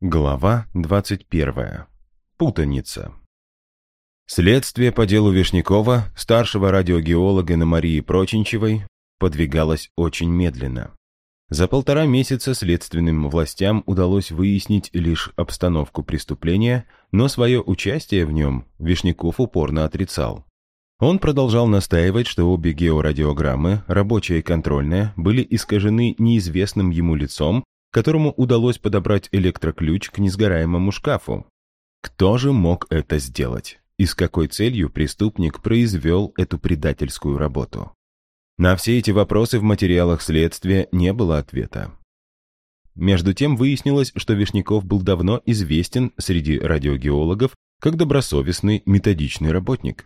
Глава 21. Путаница. Следствие по делу Вишнякова, старшего радиогеолога на Марии Проченчевой, подвигалось очень медленно. За полтора месяца следственным властям удалось выяснить лишь обстановку преступления, но свое участие в нем Вишняков упорно отрицал. Он продолжал настаивать, что обе георадиограммы, рабочая и контрольная, были искажены неизвестным ему лицом, которому удалось подобрать электроключ к несгораемому шкафу. Кто же мог это сделать? И с какой целью преступник произвел эту предательскую работу? На все эти вопросы в материалах следствия не было ответа. Между тем выяснилось, что Вишняков был давно известен среди радиогеологов как добросовестный методичный работник.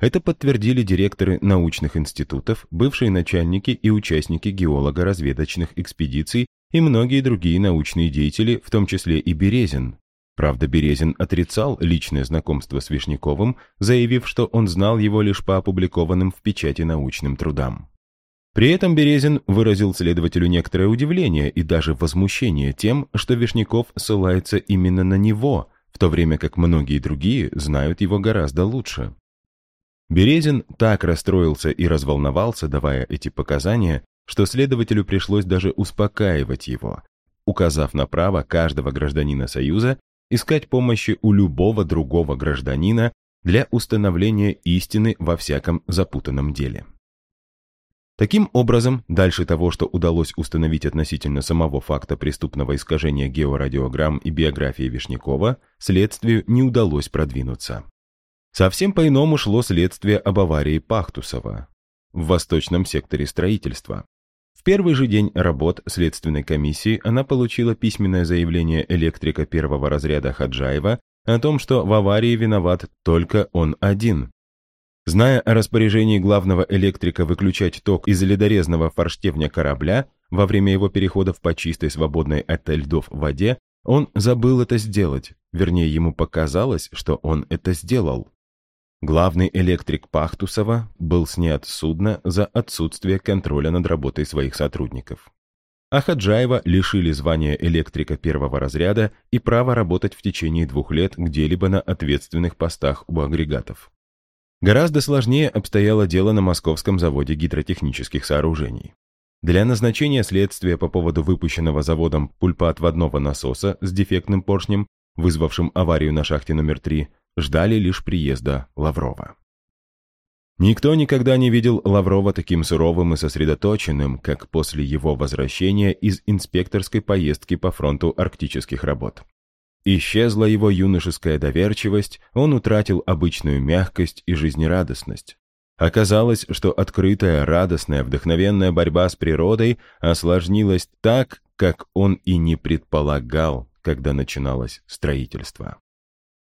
Это подтвердили директоры научных институтов, бывшие начальники и участники геолого-разведочных экспедиций и многие другие научные деятели, в том числе и Березин. Правда, Березин отрицал личное знакомство с Вишняковым, заявив, что он знал его лишь по опубликованным в печати научным трудам. При этом Березин выразил следователю некоторое удивление и даже возмущение тем, что Вишняков ссылается именно на него, в то время как многие другие знают его гораздо лучше. Березин так расстроился и разволновался, давая эти показания, что следователю пришлось даже успокаивать его, указав на право каждого гражданина Союза искать помощи у любого другого гражданина для установления истины во всяком запутанном деле. Таким образом, дальше того, что удалось установить относительно самого факта преступного искажения георадиограмм и биографии Вишнякова, следствию не удалось продвинуться. Совсем по-иному шло следствие об аварии Пахтусова в восточном секторе строительства. В первый же день работ Следственной комиссии она получила письменное заявление электрика первого разряда Хаджаева о том, что в аварии виноват только он один. Зная о распоряжении главного электрика выключать ток из ледорезного форштевня корабля во время его переходов по чистой свободной от льдов воде, он забыл это сделать, вернее, ему показалось, что он это сделал. Главный электрик Пахтусова был снят с судна за отсутствие контроля над работой своих сотрудников. А Хаджаева лишили звания электрика первого разряда и права работать в течение двух лет где-либо на ответственных постах у агрегатов. Гораздо сложнее обстояло дело на московском заводе гидротехнических сооружений. Для назначения следствия по поводу выпущенного заводом пульпоотводного насоса с дефектным поршнем, вызвавшим аварию на шахте номер 3, ждали лишь приезда Лаврова. Никто никогда не видел Лаврова таким суровым и сосредоточенным, как после его возвращения из инспекторской поездки по фронту арктических работ. Исчезла его юношеская доверчивость, он утратил обычную мягкость и жизнерадостность. Оказалось, что открытая, радостная, вдохновенная борьба с природой осложнилась так, как он и не предполагал, когда начиналось строительство.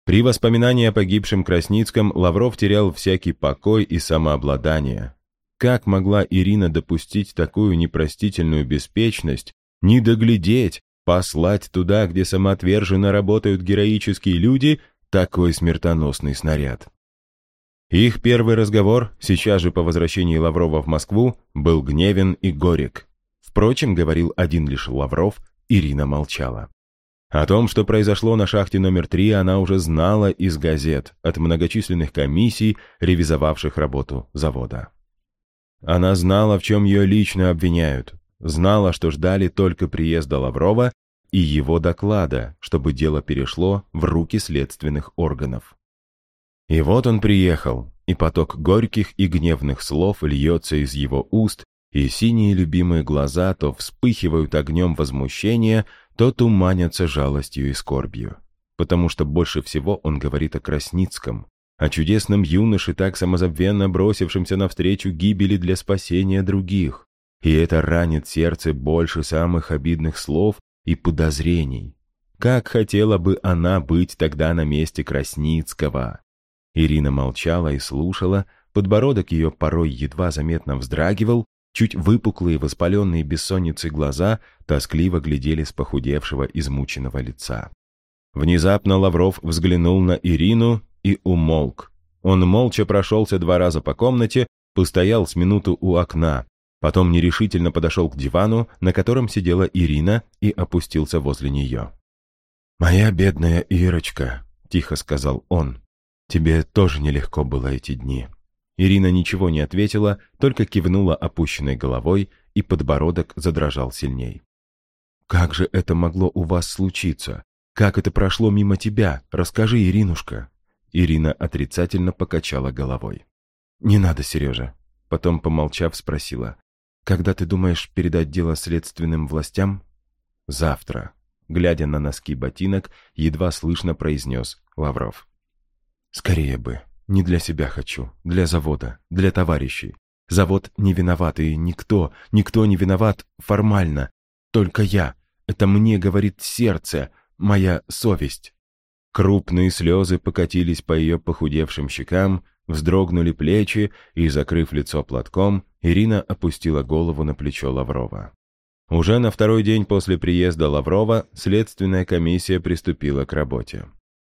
При воспоминании о погибшем Красницком Лавров терял всякий покой и самообладание. Как могла Ирина допустить такую непростительную беспечность, не доглядеть, послать туда, где самоотверженно работают героические люди, такой смертоносный снаряд? Их первый разговор, сейчас же по возвращении Лаврова в Москву, был гневен и горек. Впрочем, говорил один лишь Лавров, Ирина молчала. О том, что произошло на шахте номер три, она уже знала из газет от многочисленных комиссий, ревизовавших работу завода. Она знала, в чем ее лично обвиняют, знала, что ждали только приезда Лаврова и его доклада, чтобы дело перешло в руки следственных органов. И вот он приехал, и поток горьких и гневных слов льется из его уст, и синие любимые глаза то вспыхивают огнем возмущения, то туманятся жалостью и скорбью. Потому что больше всего он говорит о Красницком, о чудесном юноше, так самозабвенно бросившемся навстречу гибели для спасения других. И это ранит сердце больше самых обидных слов и подозрений. Как хотела бы она быть тогда на месте Красницкого? Ирина молчала и слушала, подбородок ее порой едва заметно вздрагивал, Чуть выпуклые, воспаленные бессонницей глаза тоскливо глядели с похудевшего, измученного лица. Внезапно Лавров взглянул на Ирину и умолк. Он молча прошелся два раза по комнате, постоял с минуту у окна, потом нерешительно подошел к дивану, на котором сидела Ирина, и опустился возле нее. «Моя бедная Ирочка», — тихо сказал он, — «тебе тоже нелегко было эти дни». Ирина ничего не ответила, только кивнула опущенной головой, и подбородок задрожал сильней. «Как же это могло у вас случиться? Как это прошло мимо тебя? Расскажи, Иринушка». Ирина отрицательно покачала головой. «Не надо, Сережа». Потом, помолчав, спросила. «Когда ты думаешь передать дело следственным властям?» «Завтра», — глядя на носки ботинок, едва слышно произнес Лавров. «Скорее бы. Не для себя хочу. Для завода. Для товарищей. Завод не виноват, и никто, никто не виноват формально. Только я. Это мне говорит сердце, моя совесть». Крупные слезы покатились по ее похудевшим щекам, вздрогнули плечи, и, закрыв лицо платком, Ирина опустила голову на плечо Лаврова. Уже на второй день после приезда Лаврова следственная комиссия приступила к работе.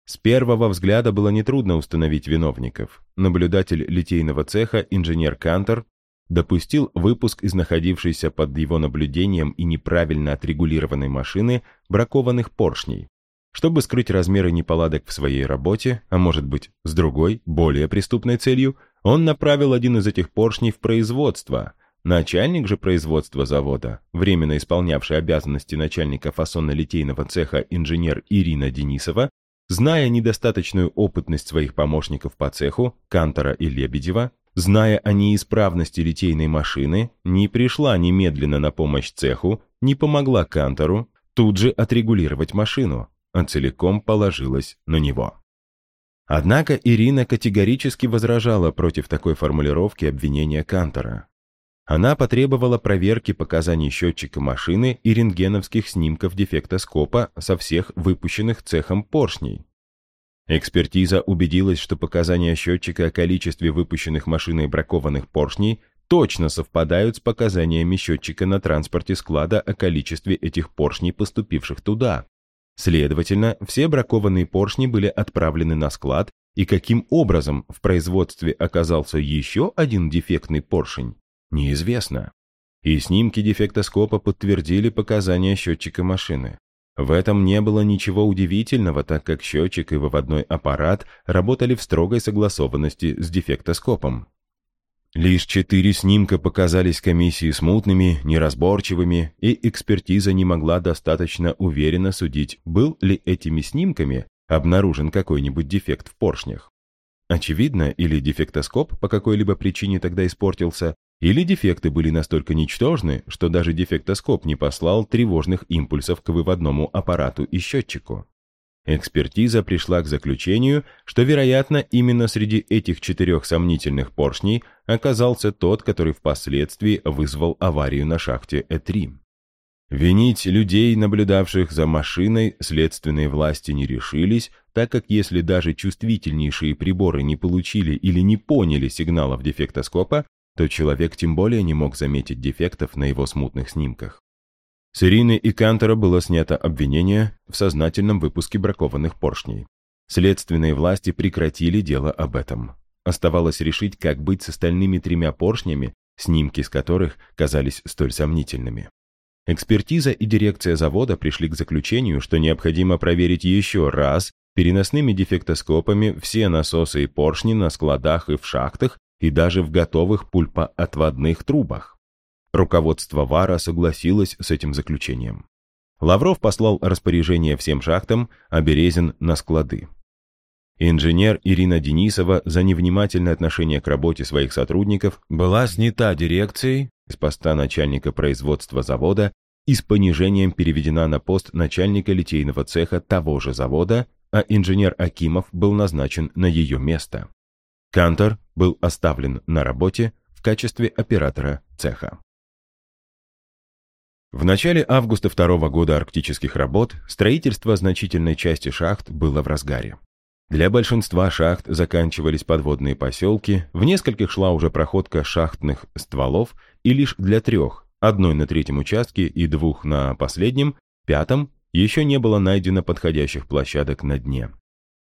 С первого взгляда было нетрудно установить виновников. Наблюдатель литейного цеха, инженер Кантер, допустил выпуск из находившейся под его наблюдением и неправильно отрегулированной машины бракованных поршней. Чтобы скрыть размеры неполадок в своей работе, а может быть, с другой, более преступной целью, он направил один из этих поршней в производство. Начальник же производства завода, временно исполнявший обязанности начальника фасонно-литейного цеха инженер Ирина Денисова, зная недостаточную опытность своих помощников по цеху, Кантора и Лебедева, зная о неисправности литейной машины, не пришла немедленно на помощь цеху, не помогла Кантору тут же отрегулировать машину, а целиком положилась на него. Однако Ирина категорически возражала против такой формулировки обвинения Кантора. Она потребовала проверки показаний счетчика машины и рентгеновских снимков дефектоскопа со всех выпущенных цехом поршней. Экспертиза убедилась, что показания счетчика о количестве выпущенных машиной бракованных поршней точно совпадают с показаниями счетчика на транспорте склада о количестве этих поршней, поступивших туда. Следовательно, все бракованные поршни были отправлены на склад, и каким образом в производстве оказался еще один дефектный поршень, неизвестно. И снимки дефектоскопа подтвердили показания счетчика машины. В этом не было ничего удивительного, так как счетчик и выводной аппарат работали в строгой согласованности с дефектоскопом. Лишь четыре снимка показались комиссии смутными, неразборчивыми, и экспертиза не могла достаточно уверенно судить, был ли этими снимками обнаружен какой-нибудь дефект в поршнях. Очевидно, или дефектоскоп по какой-либо причине тогда испортился, или дефекты были настолько ничтожны, что даже дефектоскоп не послал тревожных импульсов к выводному аппарату и счетчику. Экспертиза пришла к заключению, что, вероятно, именно среди этих четырех сомнительных поршней оказался тот, который впоследствии вызвал аварию на шахте Э3. Винить людей, наблюдавших за машиной, следственные власти не решились, так как если даже чувствительнейшие приборы не получили или не поняли сигналов дефектоскопа, то человек тем более не мог заметить дефектов на его смутных снимках. С Ирины и Кантера было снято обвинение в сознательном выпуске бракованных поршней. Следственные власти прекратили дело об этом. Оставалось решить, как быть с остальными тремя поршнями, снимки с которых казались столь сомнительными. Экспертиза и дирекция завода пришли к заключению, что необходимо проверить еще раз переносными дефектоскопами все насосы и поршни на складах и в шахтах и даже в готовых пульпоотводных трубах. Руководство ВАРа согласилось с этим заключением. Лавров послал распоряжение всем шахтам, а Березин на склады. Инженер Ирина Денисова за невнимательное отношение к работе своих сотрудников была снята дирекцией с поста начальника производства завода и с понижением переведена на пост начальника литейного цеха того же завода, а инженер Акимов был назначен на ее место. Кантор был оставлен на работе в качестве оператора цеха. В начале августа второго года арктических работ строительство значительной части шахт было в разгаре. Для большинства шахт заканчивались подводные поселки, в нескольких шла уже проходка шахтных стволов, и лишь для трех, одной на третьем участке и двух на последнем, пятом, еще не было найдено подходящих площадок на дне.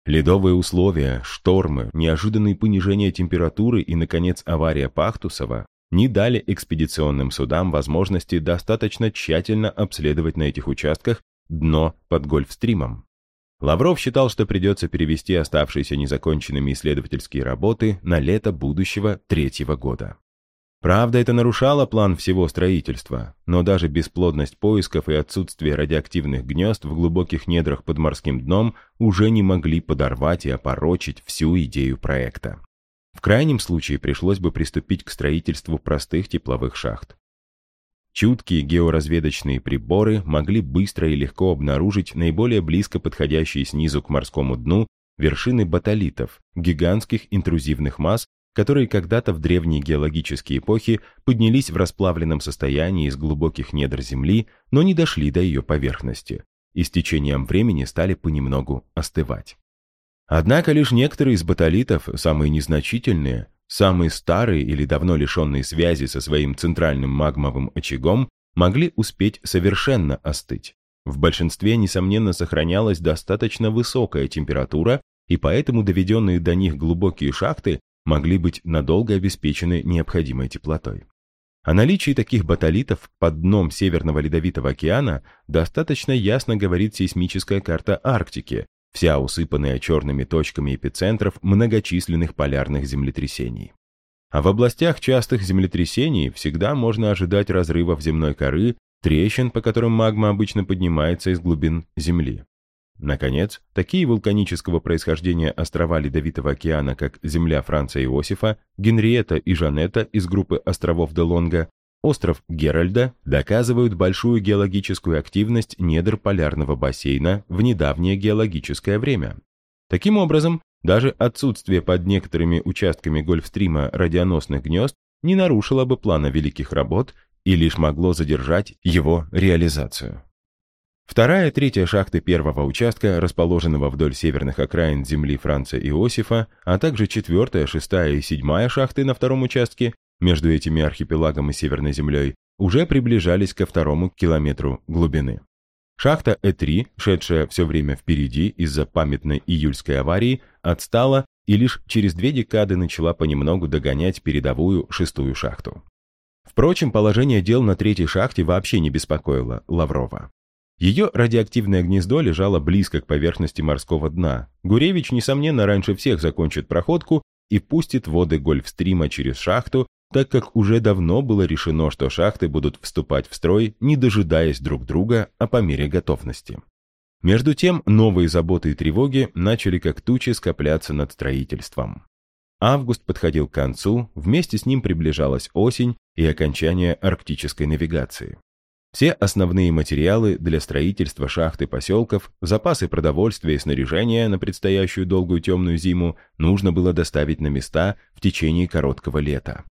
Ледовые условия, штормы, неожиданные понижения температуры и, наконец, авария Пахтусова не дали экспедиционным судам возможности достаточно тщательно обследовать на этих участках дно под гольфстримом. Лавров считал, что придется перевести оставшиеся незаконченными исследовательские работы на лето будущего третьего года. Правда, это нарушало план всего строительства, но даже бесплодность поисков и отсутствие радиоактивных гнезд в глубоких недрах под морским дном уже не могли подорвать и опорочить всю идею проекта. В крайнем случае пришлось бы приступить к строительству простых тепловых шахт. Чуткие георазведочные приборы могли быстро и легко обнаружить наиболее близко подходящие снизу к морскому дну вершины батолитов, гигантских интрузивных масс, которые когда-то в древние геологические эпохи поднялись в расплавленном состоянии из глубоких недр Земли, но не дошли до ее поверхности и с течением времени стали понемногу остывать. Однако лишь некоторые из батолитов, самые незначительные, самые старые или давно лишенные связи со своим центральным магмовым очагом, могли успеть совершенно остыть. В большинстве, несомненно, сохранялась достаточно высокая температура, и поэтому доведенные до них глубокие шахты могли быть надолго обеспечены необходимой теплотой. О наличии таких батолитов под дном Северного Ледовитого океана достаточно ясно говорит сейсмическая карта Арктики, вся усыпанная черными точками эпицентров многочисленных полярных землетрясений. А в областях частых землетрясений всегда можно ожидать разрывов земной коры, трещин, по которым магма обычно поднимается из глубин Земли. Наконец, такие вулканического происхождения острова Ледовитого океана, как земля Франца Иосифа, Генриетта и Жанетта из группы островов Делонга, остров Геральда, доказывают большую геологическую активность недр полярного бассейна в недавнее геологическое время. Таким образом, даже отсутствие под некоторыми участками Гольфстрима радионосных гнезд не нарушило бы плана великих работ и лишь могло задержать его реализацию. Вторая и третья шахты первого участка, расположенного вдоль северных окраин земли Франца Иосифа, а также четвертая, шестая и седьмая шахты на втором участке, между этими архипелагом и Северной землей, уже приближались ко второму километру глубины. Шахта Э3, шедшая все время впереди из-за памятной июльской аварии, отстала и лишь через две декады начала понемногу догонять передовую шестую шахту. Впрочем, положение дел на третьей шахте вообще не беспокоило Лаврова. Ее радиоактивное гнездо лежало близко к поверхности морского дна. Гуревич, несомненно, раньше всех закончит проходку и пустит воды Гольфстрима через шахту, так как уже давно было решено, что шахты будут вступать в строй, не дожидаясь друг друга, а по мере готовности. Между тем, новые заботы и тревоги начали как тучи скопляться над строительством. Август подходил к концу, вместе с ним приближалась осень и окончание арктической навигации. Все основные материалы для строительства шахт и поселков, запасы продовольствия и снаряжения на предстоящую долгую темную зиму нужно было доставить на места в течение короткого лета.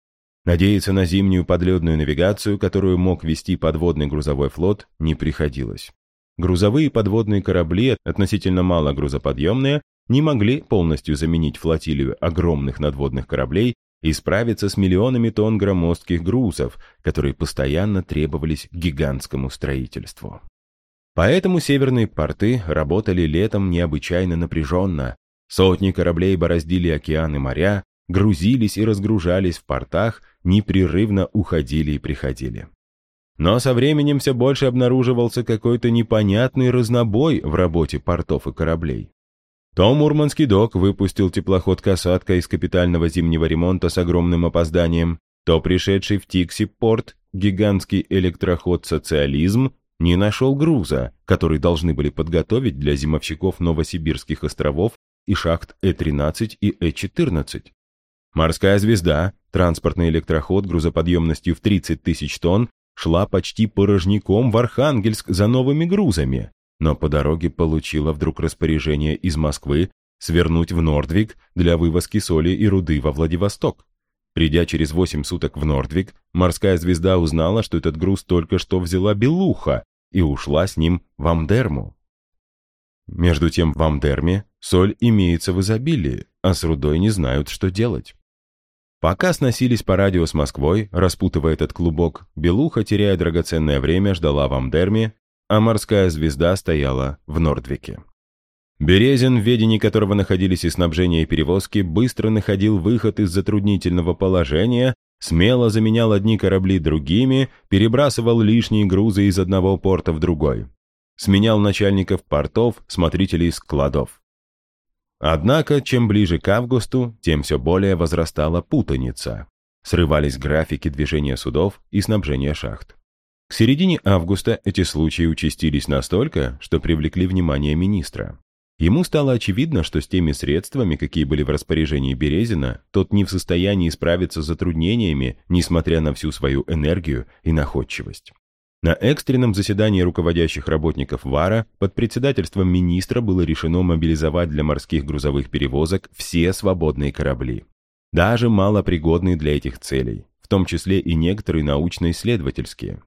Надеяться на зимнюю подледную навигацию, которую мог вести подводный грузовой флот, не приходилось. Грузовые подводные корабли, относительно мало грузоподъемные, не могли полностью заменить флотилию огромных надводных кораблей, и справиться с миллионами тонн громоздких грузов, которые постоянно требовались гигантскому строительству. Поэтому северные порты работали летом необычайно напряженно. Сотни кораблей бороздили океаны моря, грузились и разгружались в портах, непрерывно уходили и приходили. Но со временем все больше обнаруживался какой-то непонятный разнобой в работе портов и кораблей. То Мурманский док выпустил теплоход «Касатка» из капитального зимнего ремонта с огромным опозданием, то пришедший в Тикси порт гигантский электроход «Социализм» не нашел груза, который должны были подготовить для зимовщиков Новосибирских островов и шахт Э-13 и Э-14. Морская звезда, транспортный электроход грузоподъемностью в 30 тысяч тонн, шла почти порожняком в Архангельск за новыми грузами но по дороге получила вдруг распоряжение из Москвы свернуть в Нордвик для вывозки соли и руды во Владивосток. Придя через восемь суток в Нордвик, морская звезда узнала, что этот груз только что взяла Белуха и ушла с ним в Амдерму. Между тем в Амдерме соль имеется в изобилии, а с рудой не знают, что делать. Пока сносились по радио с Москвой, распутывая этот клубок, Белуха, теряя драгоценное время, ждала в Амдерме а морская звезда стояла в Нордвике. Березин, в ведении которого находились и снабжение, и перевозки, быстро находил выход из затруднительного положения, смело заменял одни корабли другими, перебрасывал лишние грузы из одного порта в другой. сменял начальников портов, смотрителей складов. Однако, чем ближе к августу, тем все более возрастала путаница. Срывались графики движения судов и снабжения шахт. К середине августа эти случаи участились настолько, что привлекли внимание министра. Ему стало очевидно, что с теми средствами, какие были в распоряжении Березина, тот не в состоянии справиться с затруднениями, несмотря на всю свою энергию и находчивость. На экстренном заседании руководящих работников ВАРа под председательством министра было решено мобилизовать для морских грузовых перевозок все свободные корабли, даже малопригодные для этих целей, в том числе и некоторые научно-исследовательские.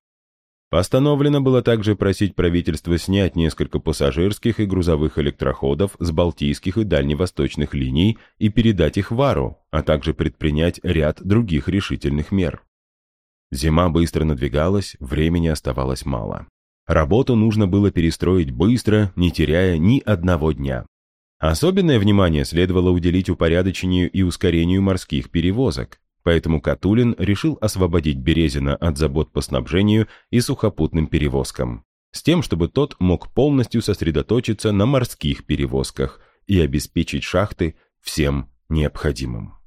Постановлено было также просить правительство снять несколько пассажирских и грузовых электроходов с балтийских и дальневосточных линий и передать их Вару, а также предпринять ряд других решительных мер. Зима быстро надвигалась, времени оставалось мало. Работу нужно было перестроить быстро, не теряя ни одного дня. Особенное внимание следовало уделить упорядочению и ускорению морских перевозок, поэтому Катулин решил освободить Березина от забот по снабжению и сухопутным перевозкам, с тем, чтобы тот мог полностью сосредоточиться на морских перевозках и обеспечить шахты всем необходимым.